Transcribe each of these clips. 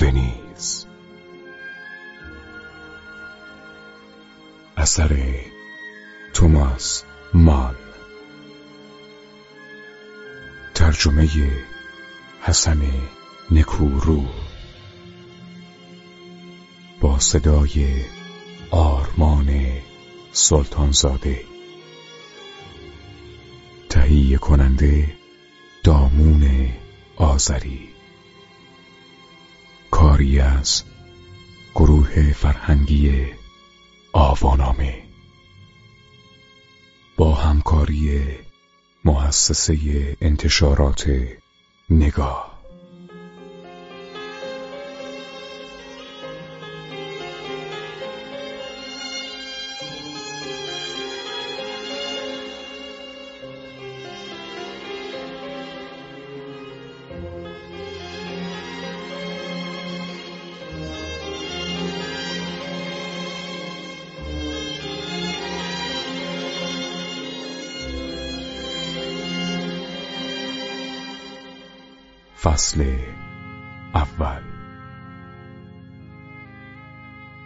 ونیز اثر توماس مان ترجمه حسن نکورو. با صدای آرمان سلطانزاده. تهیه کننده دامون آذری. کاری از گروه فرهنگی آوانامه. با همکاری مؤسسه انتشارات نگاه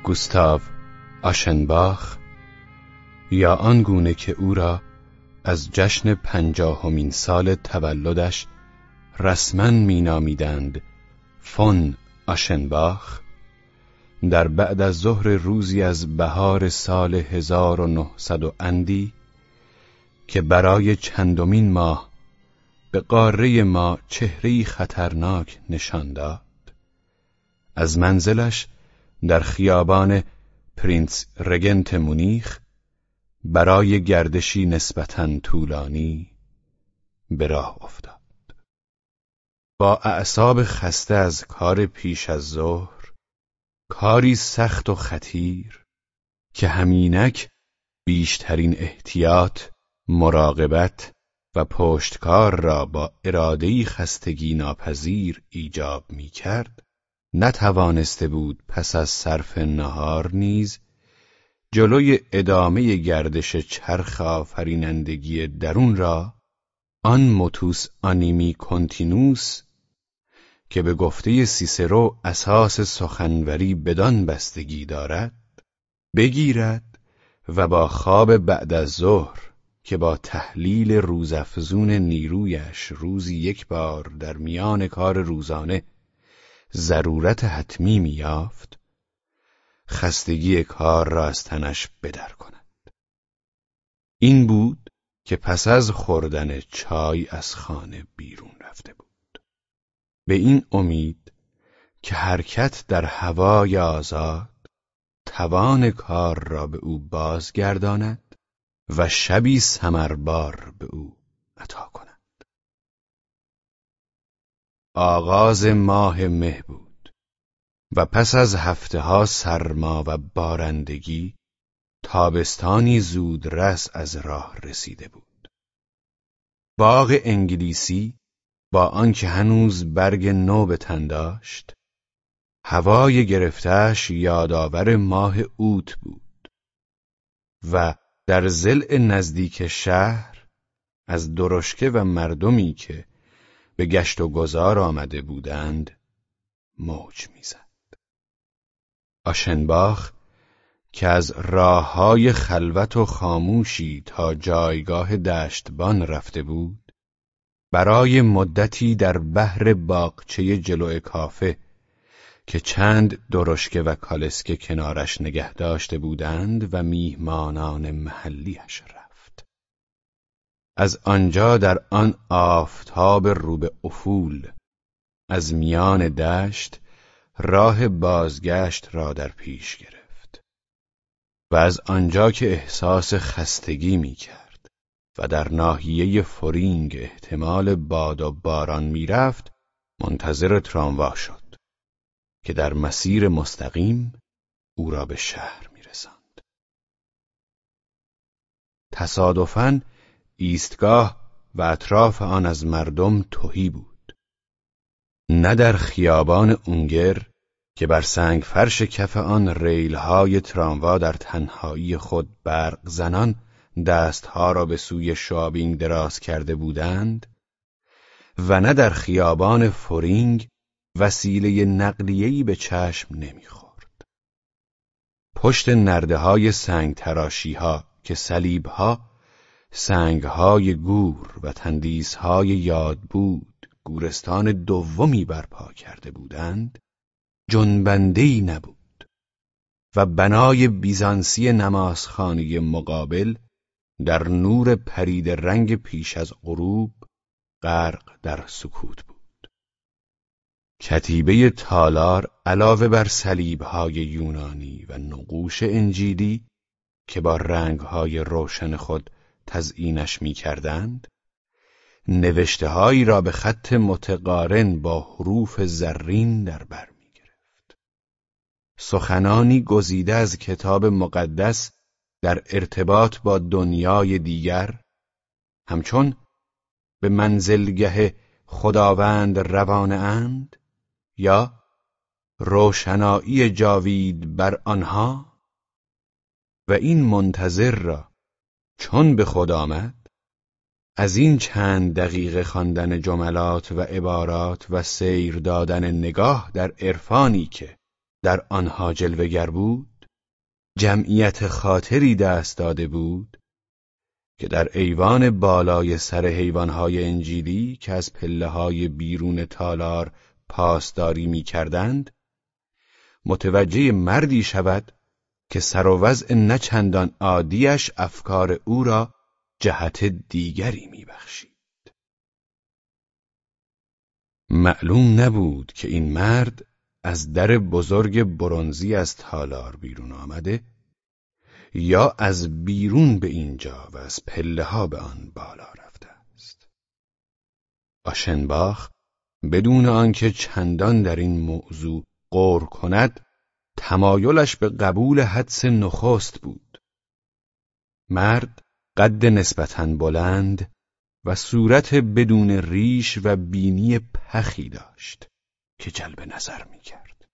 گوستاو آشنباخ یا آنگونه که او را از جشن پنجاهمین سال تولدش رسما مینامیدند فون آشنباخ در بعد از ظهر روزی از بهار سال 1900 اندی که برای چندمین ماه به قاره ما چهرهی خطرناک نشان داد. از منزلش در خیابان پرینس رگنت مونیخ برای گردشی نسبتا طولانی به راه افتاد. با اعصاب خسته از کار پیش از ظهر کاری سخت و خطیر که همینک بیشترین احتیاط مراقبت و پشتکار را با ارادهی خستگی ناپذیر ایجاب می کرد نتوانسته بود پس از صرف نهار نیز جلوی ادامه گردش چرخ آفرینندگی درون را آن موتوس آنیمی کنتینوس که به گفته سیسرو اساس سخنوری بدان بستگی دارد بگیرد و با خواب بعد از ظهر که با تحلیل روزافزون نیرویش روزی یک بار در میان کار روزانه ضرورت حتمی میافت خستگی کار را از تنش بدر کند. این بود که پس از خوردن چای از خانه بیرون رفته بود. به این امید که حرکت در هوای آزاد توان کار را به او بازگرداند و شبی سمربار به او عطا کند. آغاز ماه مه بود و پس از هفته ها سرما و بارندگی تابستانی زود رس از راه رسیده بود. باغ انگلیسی با آنکه هنوز برگ نو به تن داشت هوای گرفتهش یادآور ماه اوت بود و در زل نزدیک شهر از درشکه و مردمی که به گشت و گذار آمده بودند موج می‌زد. آشنباخ که از راه های خلوت و خاموشی تا جایگاه دشتبان رفته بود برای مدتی در بحر باغچه جلو کافه که چند درشکه و کالسکه کنارش نگه داشته بودند و میهمانان محلیش رفت از آنجا در آن آفتاب رو به افول از میان دشت راه بازگشت را در پیش گرفت و از آنجا که احساس خستگی می کرد و در ناحیه فورینگ احتمال باد و باران می‌رفت منتظر تراموا شد که در مسیر مستقیم او را به شهر میرساند. تصادفاً ایستگاه و اطراف آن از مردم توهی بود. نه در خیابان اونگر که بر سنگ فرش کف آن ریلهای تراموا در تنهایی خود برق زنان دستها را به سوی شابینگ دراز کرده بودند و نه در خیابان فورینگ وسیله نقلیهی به چشم نمی‌خورد. پشت نرده های سنگ تراشی ها که سلیب ها سنگ های گور و تندیس های یاد بود گورستان دومی برپا کرده بودند جنبندهی نبود و بنای بیزانسی نمازخانه مقابل در نور پرید رنگ پیش از غروب غرق در سکوت بود. کتیبه تالار علاوه بر صلیبهای یونانی و نقوش انجیلی که با رنگهای روشن خود تزئینش می کردند نوشته را به خط متقارن با حروف زرین در بر می گرفت. سخنانی گزیده از کتاب مقدس در ارتباط با دنیای دیگر همچون به منزلگه خداوند روانه اند یا روشنایی جاوید بر آنها و این منتظر را چون به خود آمد از این چند دقیقه خواندن جملات و عبارات و سیر دادن نگاه در عرفانی که در آنها جلوگر بود جمعیت خاطری دست داده بود که در ایوان بالای سر حیوانهای انجیلی که از پله های بیرون تالار پاسداری می کردند متوجه مردی شود که سر و وضع نچندان عادیش افکار او را جهت دیگری میبخشید. معلوم نبود که این مرد از در بزرگ برونزی از تالار بیرون آمده یا از بیرون به اینجا و از پله ها به آن بالا رفته است. آشنباخ بدون آنکه چندان در این موضوع غور کند تمایلش به قبول حدس نخست بود. مرد قد نسبتا بلند و صورت بدون ریش و بینی پخی داشت که جلب نظر می کرد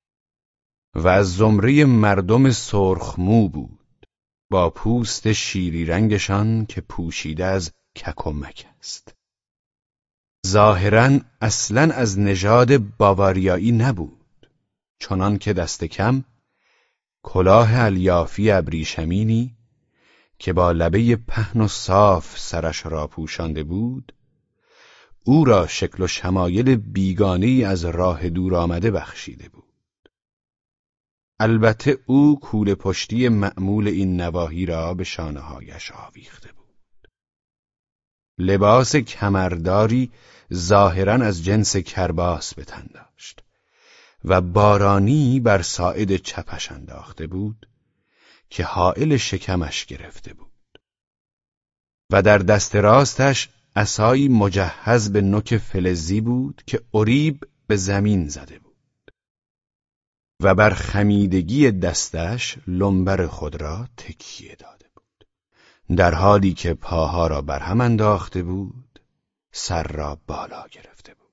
و از زمره مردم سرخمو بود با پوست شیری رنگشان که پوشیده از ککمک است. ظاهرا اصلا از نژاد باواریایی نبود چنان که دست کم کلاه الیافی ابریشمینی که با لبه پهن و صاف سرش را پوشانده بود او را شکل و شمایل بیگانه از راه دور آمده بخشیده بود. البته او کول پشتی معمول این نواحی را به شانههایش آویخته بود. لباس کمرداری ظاهرا از جنس کرباس به تن داشت. و بارانی بر ساعد چپش انداخته بود که حائل شکمش گرفته بود. و در دست راستش اسایی مجهز به نوک فلزی بود که اریب به زمین زده بود. و بر خمیدگی دستش لنبر خود را تکیه داده بود. در حالی که پاها را بر هم انداخته بود سر را بالا گرفته بود.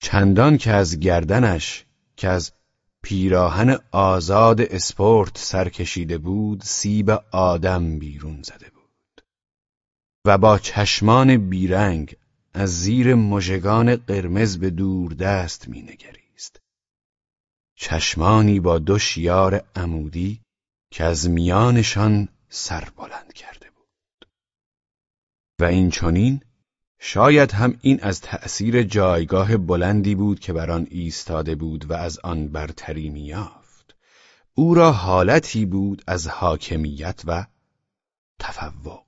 چندان که از گردنش که از پیراهن آزاد اسپورت سر کشیده بود سیب آدم بیرون زده بود. و با چشمان بیرنگ از زیر مژگان قرمز به دور دست مینگریست چشمانی با دو شیار عمودی که از میانشان سر بلند کرده بود. و این چنین شاید هم این از تأثیر جایگاه بلندی بود که بر آن ایستاده بود و از آن برتری میافت او را حالتی بود از حاکمیت و تفوق.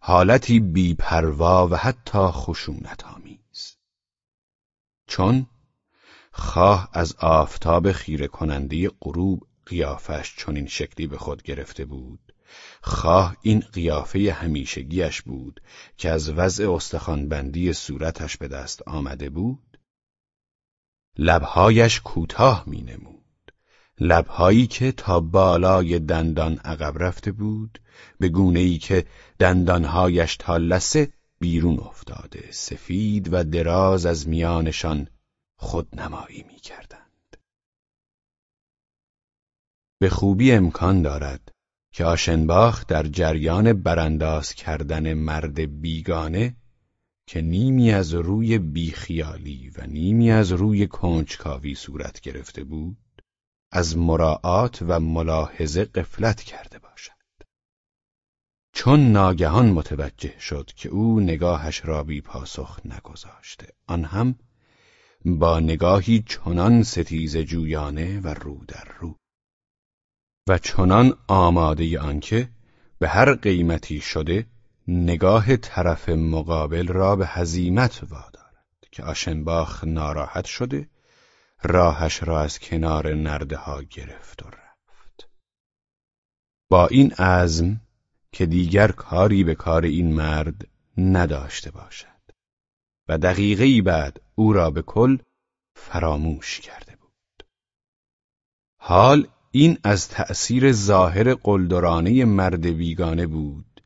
حالتی بیپروا و حتی خشونت آمیز چون خواه از آفتاب خیره کننده غروب قیافش چنین شکلی به خود گرفته بود خواه این قیافه همیشگیش بود که از وضع استخوانبندی صورتش به دست آمده بود لبهایش کوتاه می نمود لبهایی که تا بالای دندان عقب رفته بود به گونه ای که دندانهایش تا لسه بیرون افتاده سفید و دراز از میانشان خودنمایی می کردند. به خوبی امکان دارد که آشنباخ در جریان برانداز کردن مرد بیگانه که نیمی از روی بیخیالی و نیمی از روی کنجکاوی صورت گرفته بود از مراعات و ملاحظه قفلت کرده باشد. چون ناگهان متوجه شد که او نگاهش را بی پاسخ نگذاشته آن هم با نگاهی چنان ستیز جویانه و رو در رو و چنان آماده آنکه به هر قیمتی شده نگاه طرف مقابل را به هزیمت وادارد که آشنباخ ناراحت شده راهش را از کنار نرده ها گرفت و رفت. با این عزم که دیگر کاری به کار این مرد نداشته باشد و دقیقه بعد او را به کل فراموش کرده بود. حال این از تأثیر ظاهر قلدرانه مرد بیگانه بود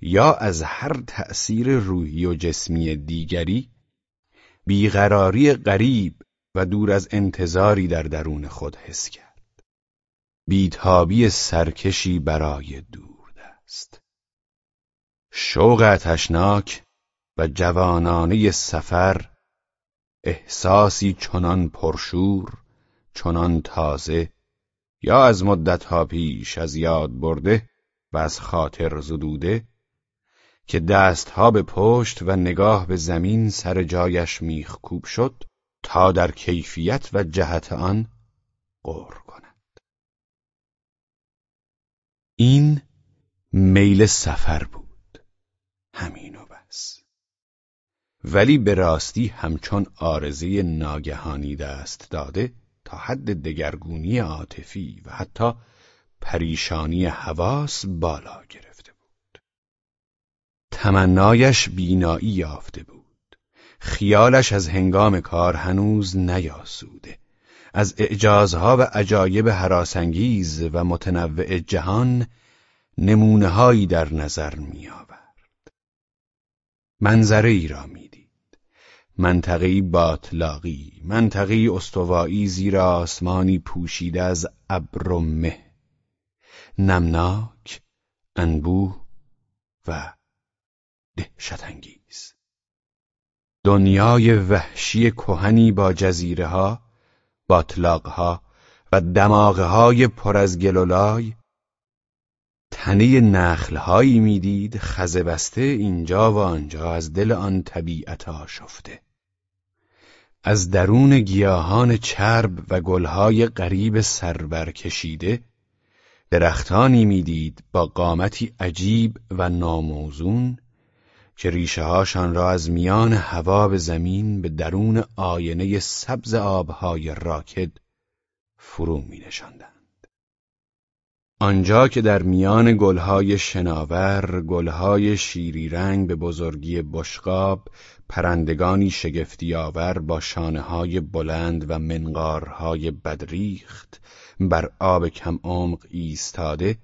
یا از هر تأثیر روحی و جسمی دیگری بیقراری غریب و دور از انتظاری در درون خود حس کرد. بیتابی سرکشی برای دور دست. شوق اتشناک و جوانانه سفر احساسی چنان پرشور چنان تازه یا از مدتها پیش از یاد برده و از خاطر زدوده که دستها به پشت و نگاه به زمین سر جایش میخکوب شد تا در کیفیت و جهت آن غور کند. این میل سفر بود همین و بس. ولی به راستی همچون آرزه ناگهانی دست داده تا حد دگرگونی عاطفی و حتی پریشانی حواس بالا گرفته بود. تمنایش بینایی یافته بود. خیالش از هنگام کار هنوز نیاسوده. از اعجازها و عجایب حراسانگیز و متنوع جهان نمونه در نظر می آورد منظره ای را می منطقی باطلاقی منطقی استوایی زیر آسمانی پوشیده از ابر و مه. نمناک انبوه و دهشتانگیز. دنیای وحشی کهنی با جزیره ها باطلاق ها و دماغه های پر از گلولای تنه نخلهایی می‌دید خزه بسته اینجا و آنجا از دل آن طبیعت آشفته. از درون گیاهان چرب و گلهای غریب سربر کشیده درختانی می‌دید با قامتی عجیب و ناموزون که ریشه هاشان را از میان هوا به زمین به درون آینه سبز آبهای راکد فرو می نشاندن. آنجا که در میان گلهای شناور، گلهای شیری رنگ به بزرگی بشقاب، پرندگانی شگفتیاور با های بلند و منقارهای بدریخت بر آب کم عمق ایستاده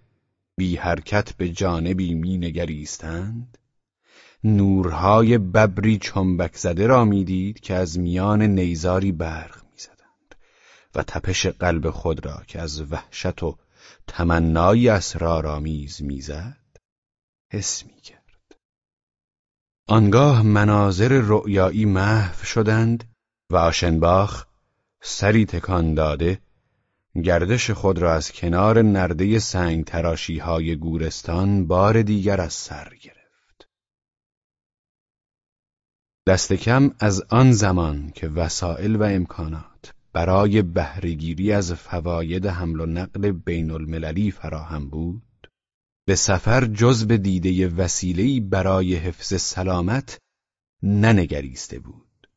بی حرکت به جانبی می نگریستند نورهای ببری چنبک زده را می‌دید که از میان نیزاری برق می‌زدند و تپش قلب خود را که از وحشت و تمنایی اسرارآمیز می‌زد حس می‌کرد. آنگاه مناظر رؤیایی محو شدند و آشنباخ سری تکان داده گردش خود را از کنار نرده سنگ تراشی های گورستان بار دیگر از سر گرفت. دست کم از آن زمان که وسایل و امکانات برای بهرهگیری از فواید حمل و نقل بین المللی فراهم بود؟ به سفر جز به دیده وسیله‌ای برای حفظ سلامت ننگریسته بود.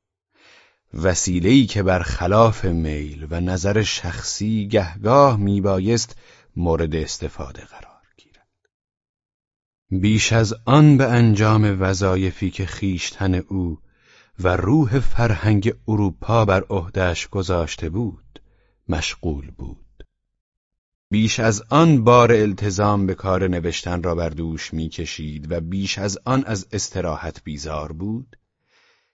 وسیله‌ای که بر خلاف میل و نظر شخصی گهگاه میبایست مورد استفاده قرار گیرد. بیش از آن به انجام وظایفی که خیشتن او و روح فرهنگ اروپا بر عهدهش گذاشته بود مشغول بود بیش از آن بار التزام به کار نوشتن را بر دوش می‌کشید و بیش از آن از استراحت بیزار بود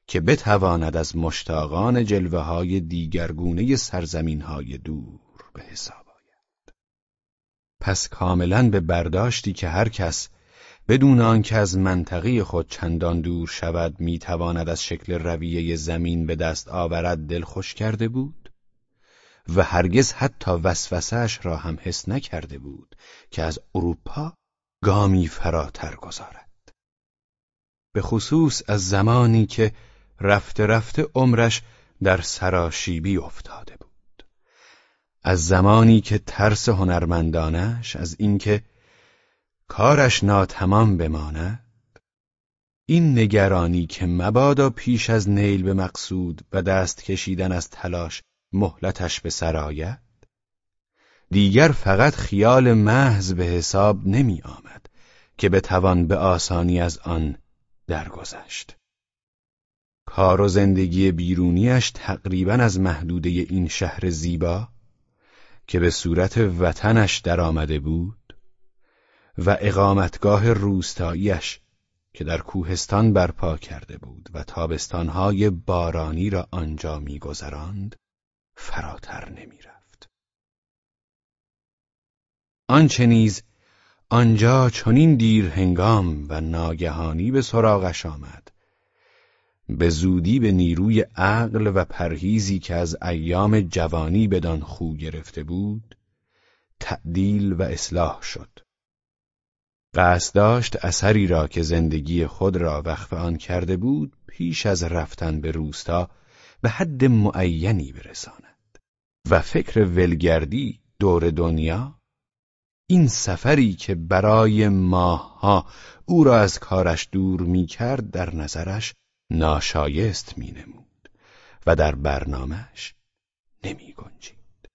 که بتواند از مشتاقان جلوه های دیگرگونه سرزمین های دور به حساب آید. پس کاملا به برداشتی که هر کس بدون آنکه از منطقه خود چندان دور شود می‌تواند از شکل رویه زمین به دست آورد دل خوش کرده بود و هرگز حتی وسوسهش را هم حس نکرده بود که از اروپا گامی فراتر گذارد. به خصوص از زمانی که رفته رفته عمرش در سراشیبی افتاده بود. از زمانی که ترس هنرمندانش از اینکه کارش ناتمام بماند این نگرانی که مبادا پیش از نیل به مقصود و دست کشیدن از تلاش مهلتش به سرایت دیگر فقط خیال محض به حساب نمی آمد که بتوان به آسانی از آن درگذشت. کار و زندگی بیرونیش تقریبا از محدوده این شهر زیبا که به صورت وطنش درآمده بود و اقامتگاه روستاییش که در کوهستان برپا کرده بود و تابستانهای بارانی را آنجا میگذراند فراتر نمی‌رفت. آنچه نیز آنجا چنین دیر هنگام و ناگهانی به سراغش آمد به زودی به نیروی عقل و پرهیزی که از ایام جوانی بدان خو گرفته بود تعدیل و اصلاح شد قصد داشت اثری را که زندگی خود را وقف آن کرده بود پیش از رفتن به روستا به حد معینی برساند و فکر ولگردی دور دنیا این سفری که برای ماهها او را از کارش دور می کرد در نظرش ناشایست می نمود و در برنامهش نمی گنجید.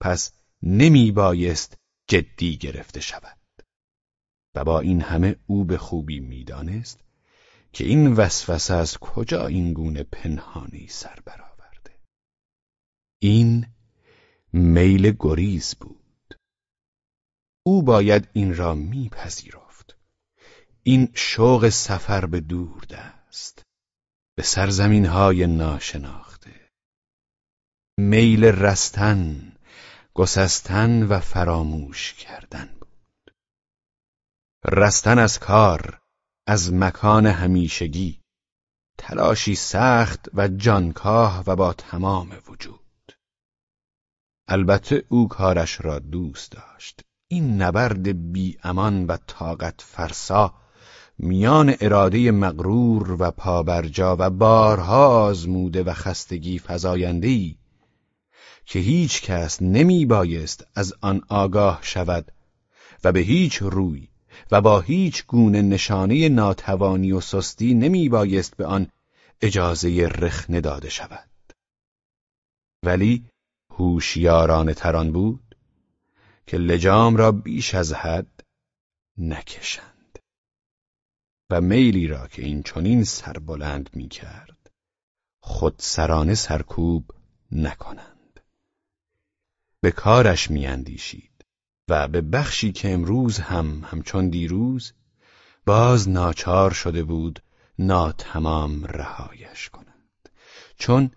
پس نمی بایست جدی گرفته شود و با این همه او به خوبی می‌دانست که این وسوسه از کجا این گونه پنهانی سر برآورده. این میل گریز بود. او باید این را میپذیرفت. این شوق سفر به دور است به سرزمین های ناشناخته. میل رستن گسستن و فراموش کردن رستن از کار از مکان همیشگی. تلاشی سخت و جانکاه و با تمام وجود. البته او کارش را دوست داشت. این نبرد بی امان و طاقت فرسا میان اراده مغرور و پابرجا و بارها آزموده و خستگی فزاینده‌ای که هیچ کس نمی بایست از آن آگاه شود و به هیچ روی و با هیچ گونه نشانه ناتوانی و سستی نمی بایست به آن اجازه رخنه داده شود. ولی هوشیارانه تران بود که لجام را بیش از حد نکشند و میلی را که این چنین سربلند می کرد خود سرانه سرکوب نکنند. به کارش میاندیشید. و به بخشی که امروز هم همچون دیروز باز ناچار شده بود ناتمام رهایش کنند. چون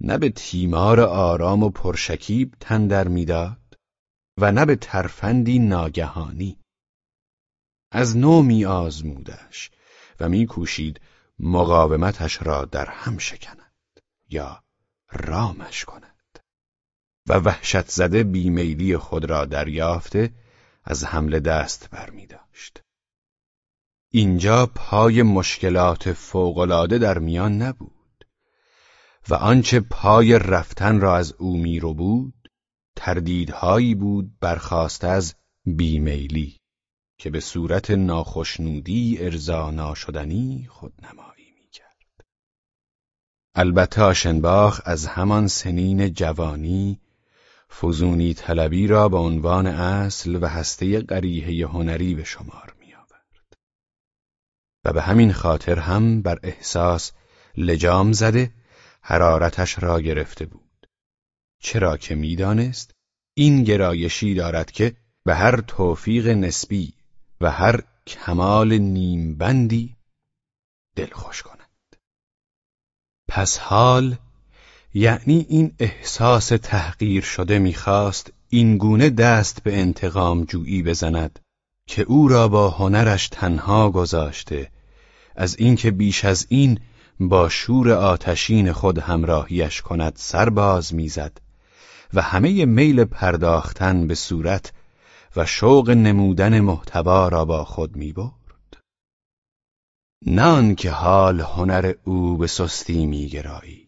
نه به تیمار آرام و پرشکیب تندر می‌داد و نه به ترفندی ناگهانی. از نو می آزمودش و میکوشید مقاومتش را در هم شکند یا رامش کند و وحشت زده بیمیلی خود را دریافته از حمله دست برمی داشت. اینجا پای مشکلات فوقالعاده در میان نبود و آنچه پای رفتن را از او میرو بود تردیدهایی بود برخواست از بیمیلی که به صورت ناخشنودی ارضا ناشدنی خودنمایی می‌کرد. البته آشنباخ از همان سنین جوانی فزونی طلبی را به عنوان اصل و هسته قریحه هنری به شمار می آورد. و به همین خاطر هم بر احساس لجام زده حرارتش را گرفته بود چرا که می‌دانست این گرایشی دارد که به هر توفیق نسبی و هر کمال نیمبندی دلخوش کند پس حال یعنی این احساس تحقیر شده می‌خواست این گونه دست به انتقام جویی بزند که او را با هنرش تنها گذاشته از اینکه بیش از این با شور آتشین خود همراهیش کند سرباز می‌زد و همه میل پرداختن به صورت و شوق نمودن محتوا را با خود می برد. نه که حال هنر او به سستی می گرایید.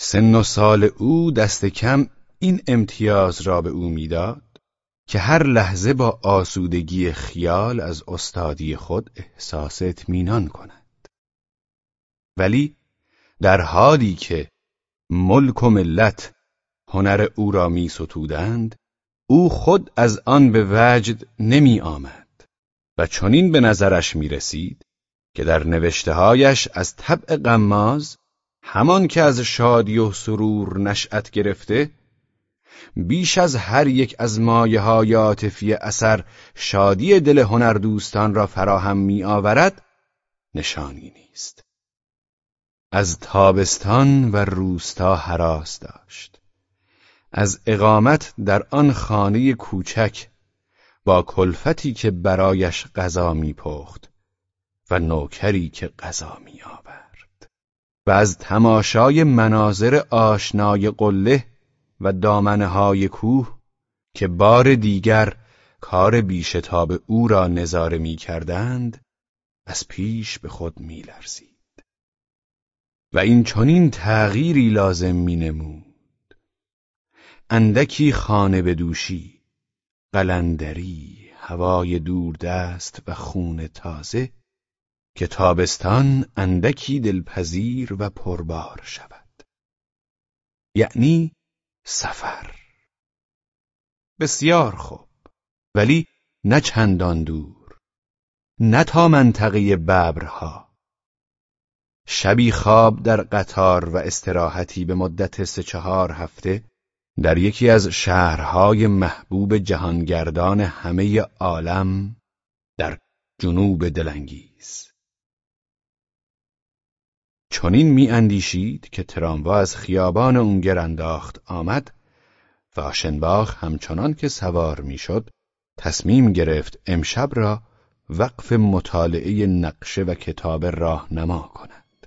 سن و سال او دست کم این امتیاز را به او می‌داد که هر لحظه با آسودگی خیال از استادی خود احساس اطمینان کند. ولی در حالی که ملک و ملت هنر او را می ستودند او خود از آن به وجد نمی آمد و چنین به نظرش می رسید که در نوشتههایش از طبع قماز همان که از شادی و سرور نشأت گرفته بیش از هر یک از مایه های عاطفی اثر شادی دل هنردوستان را فراهم می آورد نشانی نیست. از تابستان و روستا حراس داشت. از اقامت در آن خانه کوچک با کلفتی که برایش غذا میپخت و نوکری که غذا می آورد. و از تماشای مناظر آشنای قله و دامنه های کوه که بار دیگر کار بیشتاب او را نظاره می کردند از پیش به خود می لرزید. و این چنین تغییری لازم می نمود. اندکی خانه به دوشی، قلندری، هوای دوردست و خون تازه که تابستان اندکی دلپذیر و پربار شود. یعنی سفر. بسیار خوب. ولی نه چندان دور. نه تا منطقه ببرها. شبی خواب در قطار و استراحتی به مدت سه چهار هفته در یکی از شهرهای محبوب جهانگردان همه عالم در جنوب دلانگیز. چنین می اندیشید که تراموا از خیابان اونگر انداخت آمد و آشنباخ همچنان که سوار می‌شد تصمیم گرفت امشب را وقف مطالعه نقشه و کتاب راهنما کند.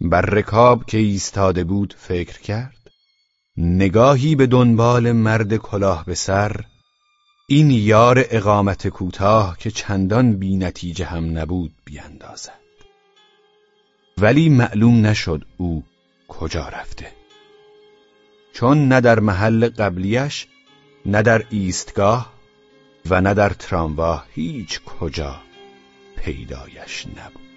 بر رکاب که ایستاده بود فکر کرد نگاهی به دنبال مرد کلاه به سر این یار اقامت کوتاه که چندان بی نتیجه هم نبود بیاندازد. ولی معلوم نشد او کجا رفته. چون نه در محل قبلیش نه در ایستگاه و نه در تراموا هیچ کجا پیدایش نبود.